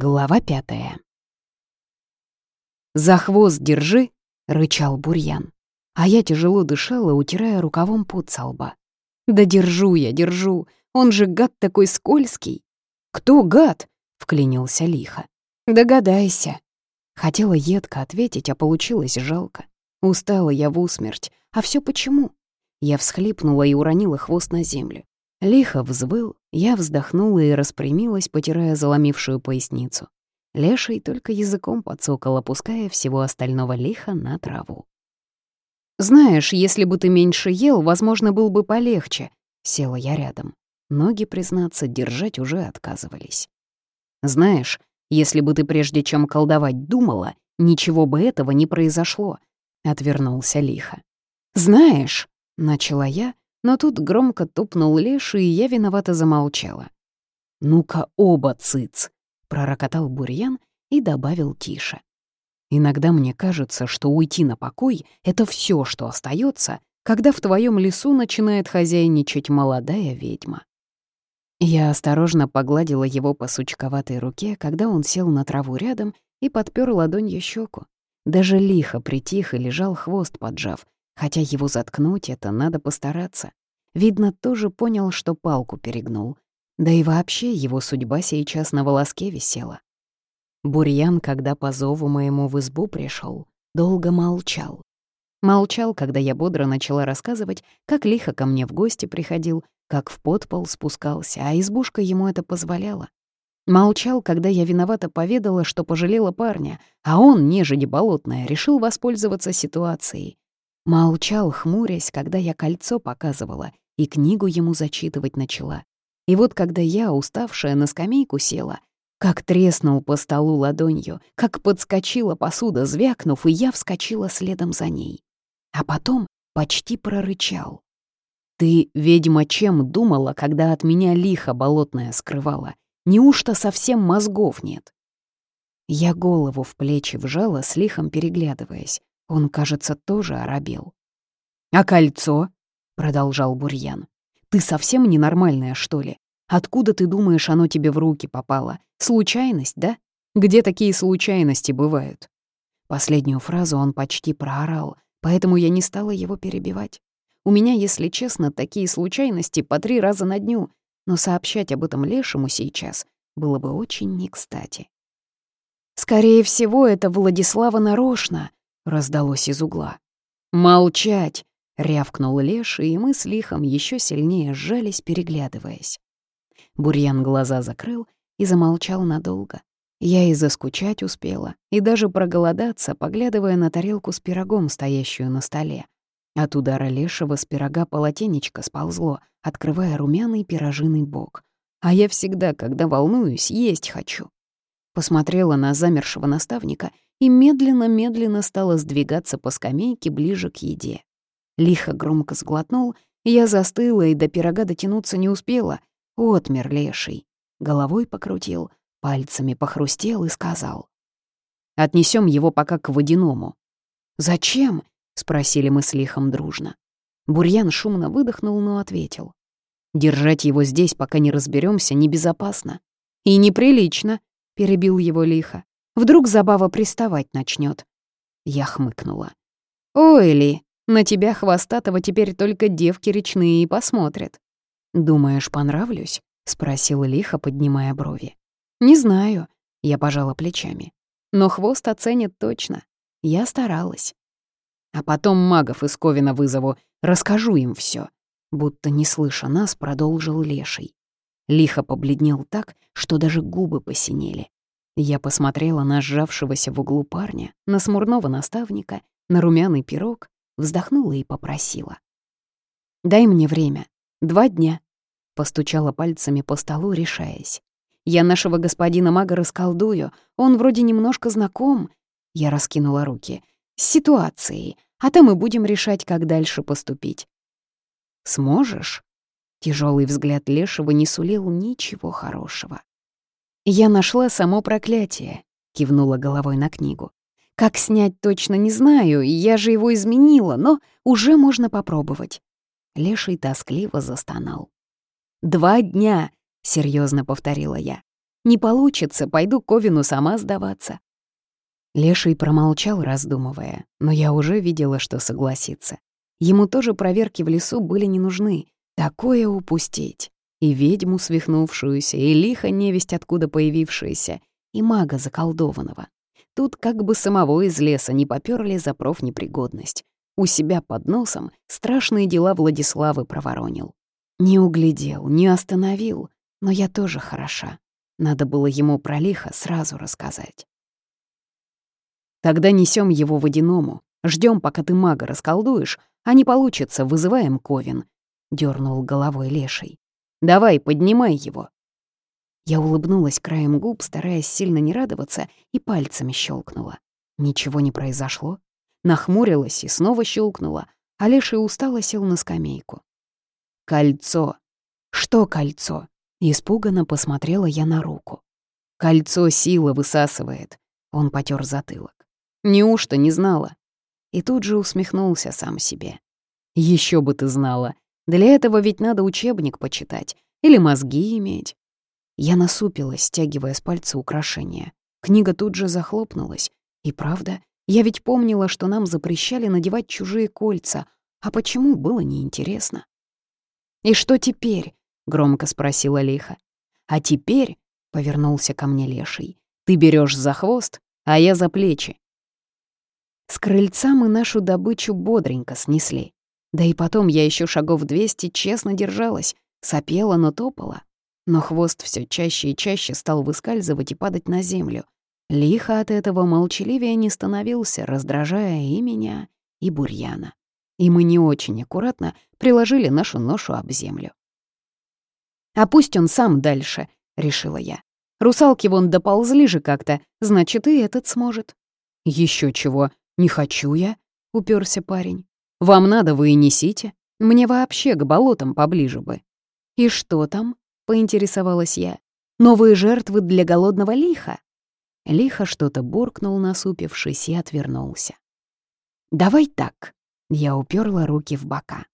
Глава пятая. «За хвост держи!» — рычал Бурьян. А я тяжело дышала, утирая рукавом пот со лба. «Да держу я, держу! Он же гад такой скользкий!» «Кто гад?» — вклинился лихо. «Догадайся!» Хотела едко ответить, а получилось жалко. Устала я в усмерть. А все почему? Я всхлипнула и уронила хвост на землю. Лихо взвыл, я вздохнула и распрямилась, потирая заломившую поясницу. Леший только языком подсокол, опуская всего остального лиха на траву. «Знаешь, если бы ты меньше ел, возможно, был бы полегче», — села я рядом. Ноги, признаться, держать уже отказывались. «Знаешь, если бы ты прежде чем колдовать думала, ничего бы этого не произошло», — отвернулся лихо. «Знаешь», — начала я, но тут громко тупнул леший, и я виновато замолчала. «Ну-ка оба цыц!» — пророкотал бурьян и добавил тише. «Иногда мне кажется, что уйти на покой — это все, что остается, когда в твоем лесу начинает хозяйничать молодая ведьма». Я осторожно погладила его по сучковатой руке, когда он сел на траву рядом и подпер ладонью щеку. Даже лихо притих и лежал хвост поджав, Хотя его заткнуть — это надо постараться. Видно, тоже понял, что палку перегнул. Да и вообще его судьба сейчас на волоске висела. Бурьян, когда по зову моему в избу пришел, долго молчал. Молчал, когда я бодро начала рассказывать, как лихо ко мне в гости приходил, как в подпол спускался, а избушка ему это позволяла. Молчал, когда я виновато поведала, что пожалела парня, а он, нежели болотная, решил воспользоваться ситуацией. Молчал, хмурясь, когда я кольцо показывала и книгу ему зачитывать начала. И вот когда я, уставшая, на скамейку села, как треснул по столу ладонью, как подскочила посуда, звякнув, и я вскочила следом за ней. А потом почти прорычал. «Ты, ведьма, чем думала, когда от меня лихо болотное скрывала? Неужто совсем мозгов нет?» Я голову в плечи вжала, с лихом переглядываясь. Он, кажется, тоже оробел. «А кольцо?» — продолжал Бурьян. «Ты совсем ненормальная, что ли? Откуда ты думаешь, оно тебе в руки попало? Случайность, да? Где такие случайности бывают?» Последнюю фразу он почти проорал, поэтому я не стала его перебивать. У меня, если честно, такие случайности по три раза на дню, но сообщать об этом Лешему сейчас было бы очень не кстати. «Скорее всего, это Владислава нарочно», раздалось из угла. «Молчать!» — рявкнул Леша, и мы с Лихом еще сильнее сжались, переглядываясь. Бурьян глаза закрыл и замолчал надолго. Я и заскучать успела, и даже проголодаться, поглядывая на тарелку с пирогом, стоящую на столе. От удара лешего с пирога полотенечко сползло, открывая румяный пирожиный бок. А я всегда, когда волнуюсь, есть хочу. Посмотрела на замершего наставника и медленно-медленно стала сдвигаться по скамейке ближе к еде. Лихо громко сглотнул, я застыла и до пирога дотянуться не успела. Отмер леший. Головой покрутил, пальцами похрустел и сказал. «Отнесем его пока к водяному». «Зачем?» — спросили мы с лихом дружно. Бурьян шумно выдохнул, но ответил. «Держать его здесь, пока не разберемся, небезопасно. И неприлично», — перебил его лихо. Вдруг забава приставать начнет. Я хмыкнула. «Ой, Ли, на тебя хвостатого теперь только девки речные и посмотрят». «Думаешь, понравлюсь?» — спросил лихо, поднимая брови. «Не знаю», — я пожала плечами. «Но хвост оценят точно. Я старалась». «А потом магов из Ковина вызову, расскажу им все. Будто не слыша нас, продолжил Леший. Лихо побледнел так, что даже губы посинели. Я посмотрела на сжавшегося в углу парня, на смурного наставника, на румяный пирог, вздохнула и попросила. «Дай мне время. Два дня». Постучала пальцами по столу, решаясь. «Я нашего господина мага расколдую, он вроде немножко знаком». Я раскинула руки. «С ситуацией, а там мы будем решать, как дальше поступить». «Сможешь?» Тяжелый взгляд Лешего не сулил ничего хорошего. «Я нашла само проклятие», — кивнула головой на книгу. «Как снять точно не знаю, я же его изменила, но уже можно попробовать». Леший тоскливо застонал. «Два дня», — серьезно повторила я. Не получится, пойду Ковину сама сдаваться. Леший промолчал, раздумывая, но я уже видела, что согласится. Ему тоже проверки в лесу были не нужны. Такое упустить. И ведьму свихнувшуюся, и лихо невесть откуда появившаяся, и мага заколдованного. Тут как бы самого из леса не попёрли за профнепригодность. У себя под носом страшные дела Владиславы проворонил. Не углядел, не остановил, но я тоже хороша. Надо было ему про лихо сразу рассказать. Тогда несем его водяному, ждем, пока ты мага расколдуешь, а не получится, вызываем Ковин. Дернул головой леший. Давай, поднимай его. Я улыбнулась краем губ, стараясь сильно не радоваться, и пальцами щелкнула. Ничего не произошло. Нахмурилась и снова щелкнула, а леший устало сел на скамейку. «Кольцо!» «Что кольцо?» Испуганно посмотрела я на руку. «Кольцо сила высасывает», — он потер затылок. «Неужто не знала?» И тут же усмехнулся сам себе. Еще бы ты знала. Для этого ведь надо учебник почитать или мозги иметь». Я насупилась, стягивая с пальца украшения. Книга тут же захлопнулась. И правда, я ведь помнила, что нам запрещали надевать чужие кольца. А почему, было неинтересно. «И что теперь?» громко спросила Лиха. А теперь, повернулся ко мне леший, ты берешь за хвост, а я за плечи. С крыльца мы нашу добычу бодренько снесли. Да и потом я еще шагов двести честно держалась, сопела, но топала. Но хвост все чаще и чаще стал выскальзывать и падать на землю. Лихо от этого молчаливее не становился, раздражая и меня, и бурьяна. И мы не очень аккуратно приложили нашу ношу об землю. А пусть он сам дальше, — решила я. Русалки вон доползли же как-то, значит, и этот сможет. Еще чего, не хочу я, — уперся парень. Вам надо, вы и несите. Мне вообще к болотам поближе бы. И что там? — поинтересовалась я. Новые жертвы для голодного лиха? Лихо что-то буркнул, насупившись, и отвернулся. «Давай так», — я уперла руки в бока.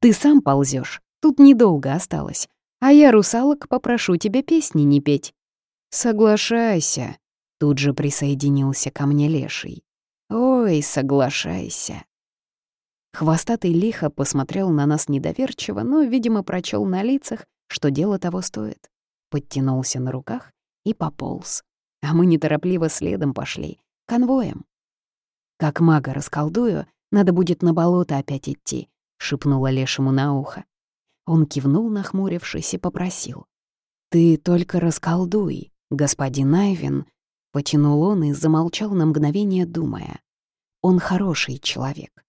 «Ты сам ползешь, тут недолго осталось а я, русалок, попрошу тебя песни не петь». «Соглашайся», — тут же присоединился ко мне леший. «Ой, соглашайся». Хвостатый лихо посмотрел на нас недоверчиво, но, видимо, прочел на лицах, что дело того стоит. Подтянулся на руках и пополз. А мы неторопливо следом пошли, конвоем. «Как мага расколдую, надо будет на болото опять идти», — шепнула лешему на ухо. Он кивнул, нахмурившись, и попросил. «Ты только расколдуй, господин Айвин», — потянул он и замолчал на мгновение, думая. «Он хороший человек».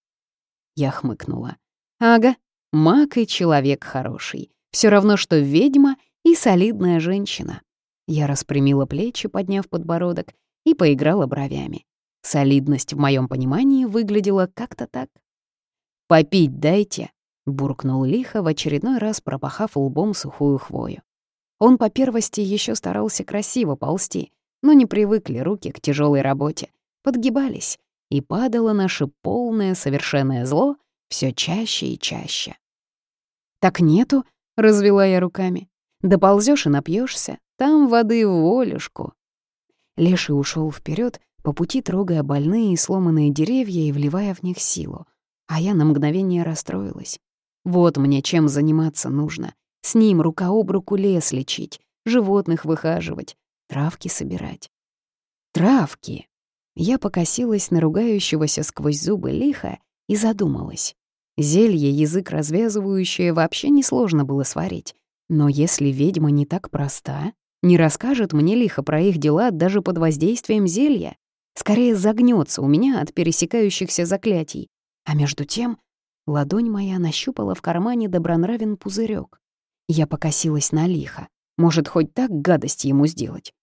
Я хмыкнула. «Ага, маг и человек хороший. Все равно, что ведьма и солидная женщина». Я распрямила плечи, подняв подбородок, и поиграла бровями. Солидность в моем понимании выглядела как-то так. «Попить дайте», буркнул лихо, в очередной раз пропахав лбом сухую хвою. Он по первости еще старался красиво ползти, но не привыкли руки к тяжелой работе, подгибались, и падало наше полное совершенное зло все чаще и чаще. «Так нету», — развела я руками. «Доползёшь и напьешься, там воды в волюшку». Леший ушел вперед, по пути трогая больные и сломанные деревья и вливая в них силу, а я на мгновение расстроилась. Вот мне чем заниматься нужно. С ним рука об руку лес лечить, животных выхаживать, травки собирать. Травки! Я покосилась на ругающегося сквозь зубы лихо и задумалась. Зелье, язык развязывающее, вообще несложно было сварить. Но если ведьма не так проста, не расскажет мне лихо про их дела даже под воздействием зелья, скорее загнется у меня от пересекающихся заклятий. А между тем Ладонь моя нащупала в кармане добронравен пузырек. Я покосилась на лихо. Может, хоть так гадость ему сделать?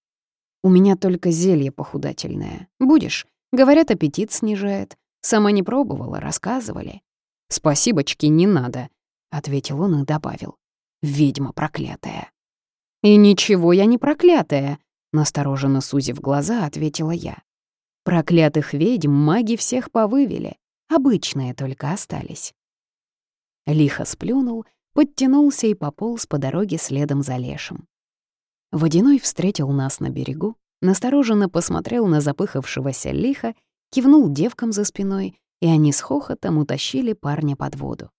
У меня только зелье похудательное. Будешь? Говорят, аппетит снижает. Сама не пробовала, рассказывали. «Спасибочки, не надо», — ответил он и добавил. «Ведьма проклятая». «И ничего я не проклятая», — настороженно сузив глаза, ответила я. «Проклятых ведьм маги всех повывели. Обычные только остались. Лихо сплюнул, подтянулся и пополз по дороге следом за лешим. Водяной встретил нас на берегу, настороженно посмотрел на запыхавшегося лиха, кивнул девкам за спиной, и они с хохотом утащили парня под воду.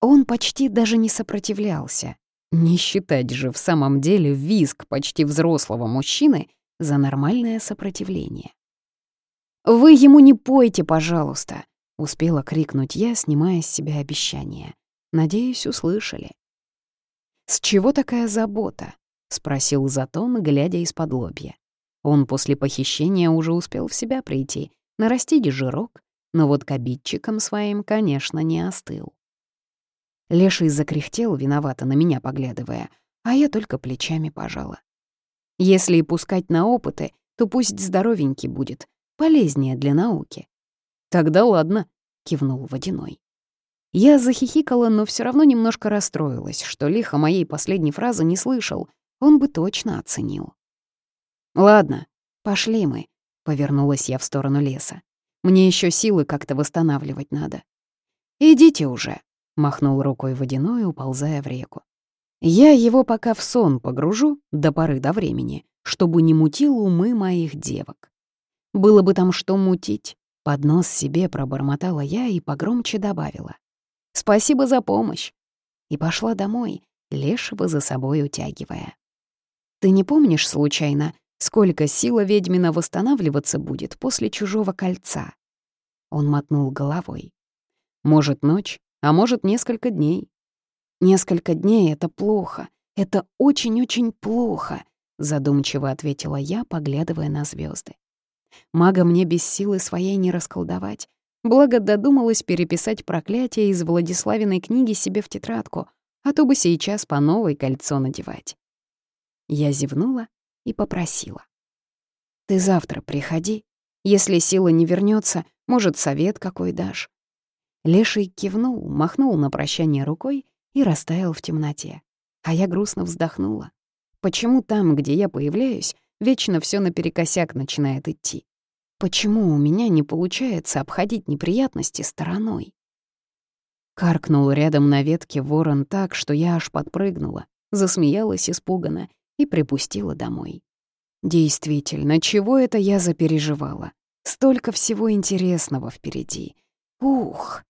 Он почти даже не сопротивлялся. Не считать же в самом деле визг почти взрослого мужчины за нормальное сопротивление. «Вы ему не пойте, пожалуйста!» — успела крикнуть я, снимая с себя обещание. Надеюсь, услышали. «С чего такая забота?» — спросил Затон, глядя из-под лобья. Он после похищения уже успел в себя прийти, нарастить жирок, но вот к обидчикам своим, конечно, не остыл. Леший закряхтел, виновато на меня поглядывая, а я только плечами пожала. Если и пускать на опыты, то пусть здоровенький будет, полезнее для науки. «Тогда ладно», — кивнул Водяной. Я захихикала, но все равно немножко расстроилась, что лихо моей последней фразы не слышал, он бы точно оценил. «Ладно, пошли мы», — повернулась я в сторону леса. «Мне еще силы как-то восстанавливать надо». «Идите уже», — махнул рукой водяной, уползая в реку. «Я его пока в сон погружу до поры до времени, чтобы не мутил умы моих девок. Было бы там что мутить». Под нос себе пробормотала я и погромче добавила. «Спасибо за помощь!» И пошла домой, Лешего за собой утягивая. «Ты не помнишь, случайно, сколько сила ведьмина восстанавливаться будет после чужого кольца?» Он мотнул головой. «Может, ночь, а может, несколько дней». «Несколько дней — это плохо. Это очень-очень плохо», — задумчиво ответила я, поглядывая на звезды. Мага мне без силы своей не расколдовать. Благо додумалась переписать проклятие из Владиславиной книги себе в тетрадку, а то бы сейчас по новой кольцо надевать. Я зевнула и попросила. «Ты завтра приходи. Если сила не вернется, может, совет какой дашь». Леший кивнул, махнул на прощание рукой и растаял в темноте. А я грустно вздохнула. Почему там, где я появляюсь, Вечно все наперекосяк начинает идти. Почему у меня не получается обходить неприятности стороной? Каркнул рядом на ветке ворон так, что я аж подпрыгнула, засмеялась испуганно и припустила домой. Действительно, чего это я запереживала? Столько всего интересного впереди. Ух!